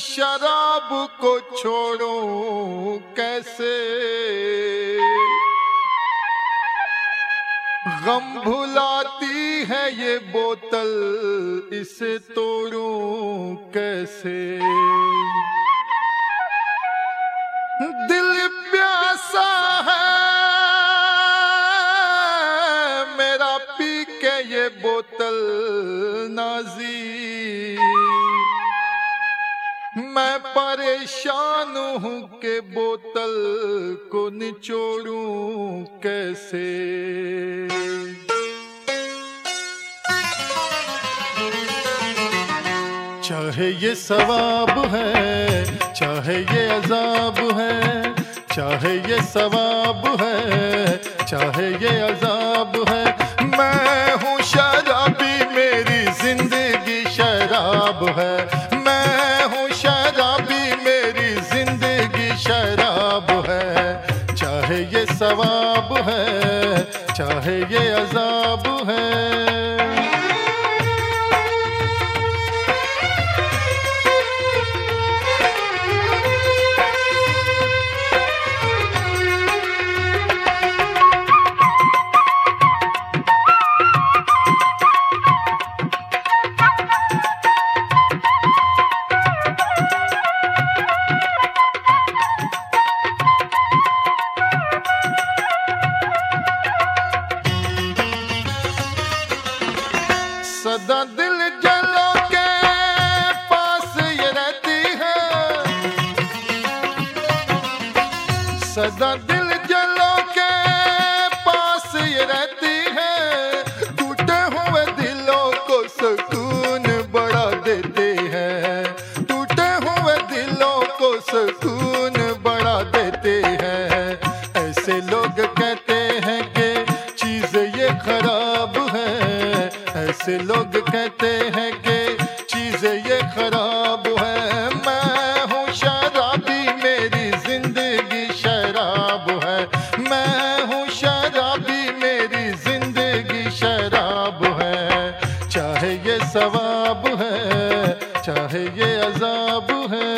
शराब को छोड़ो कैसे? गम भुलाती है ये बोतल, इसे तोड़ू कैसे? दिल प्यासा है, मेरा पी के ये बोतल नाजी मैं परेशान हूँ के बोतल को निचोड़ू कैसे? चाहे ये सवाब है, चाहे ये अजाब है, चाहे ये सवाब है, चाहे ये अजाब है। मैं हूँ शराबी, मेरी ज़िंदगी शराब है। मैं हूँ शराबी, मेरी ज़िंदगी शराब है। चाहे ये सवाब है, चाहे ये अजाब है। सदा दिल जलो के पास ये रहती है। टूटे हुए दिलों को सुकून बड़ा देते हैं। टूटे हुए दिलों को सुकून बड़ा देते हैं। ऐसे लोग कहते हैं कि चीज़ ये खराब है। ऐसे लोग कहते हैं कि चीज़ ये खराब चाहे ये सवाब है चाहे ये अजाब है।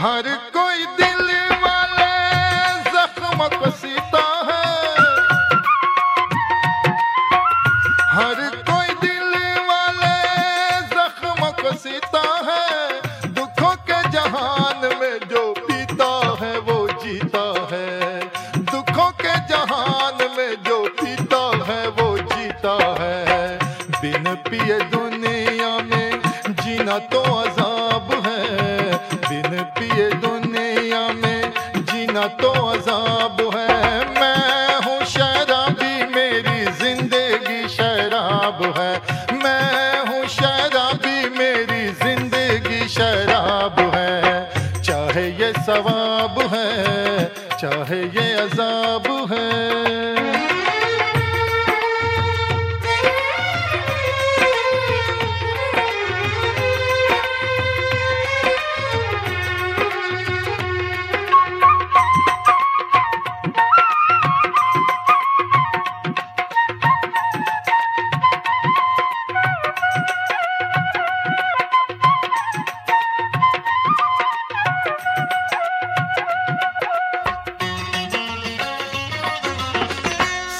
हर कोई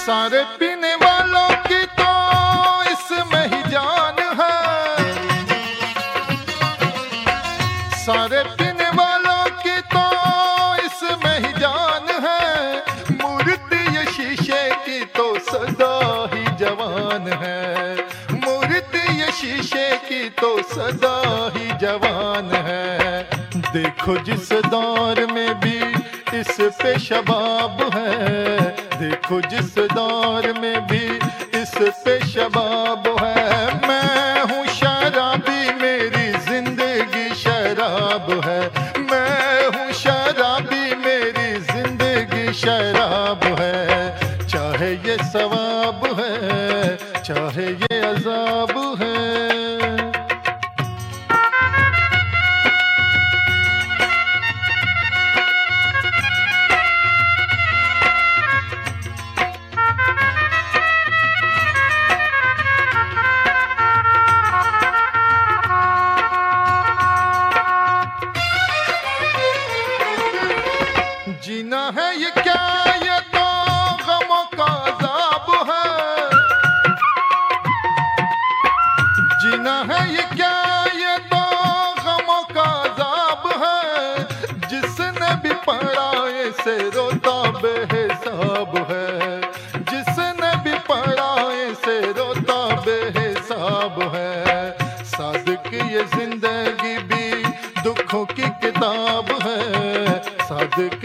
सारे पीने वालों की तो इसमें ही जान है। सारे पीने वालों की तो इसमें ही जान है। मूर्ति ये शीशे की तो सदा ही जवान है। मूर्ति ये शीशे की तो सदा ही जवान है। देखो जिस दौर में भी इस पे शबाब है। जिस दौर में भी इस पे शबाब जीना है ये क्या? ये तो गमों का अजाब है। जिसने भी पढ़ा से रोता बेहिसाब है। जिसने भी पढ़ा से रोता बेहिसाब है। सादिक ये ज़िंदगी भी दुखों की किताब है। सादिक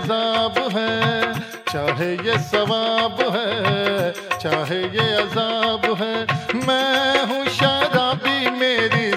अजाब है चाहे ये सवाब है चाहे ये अजाब है। मैं हूँ शराबी मेरी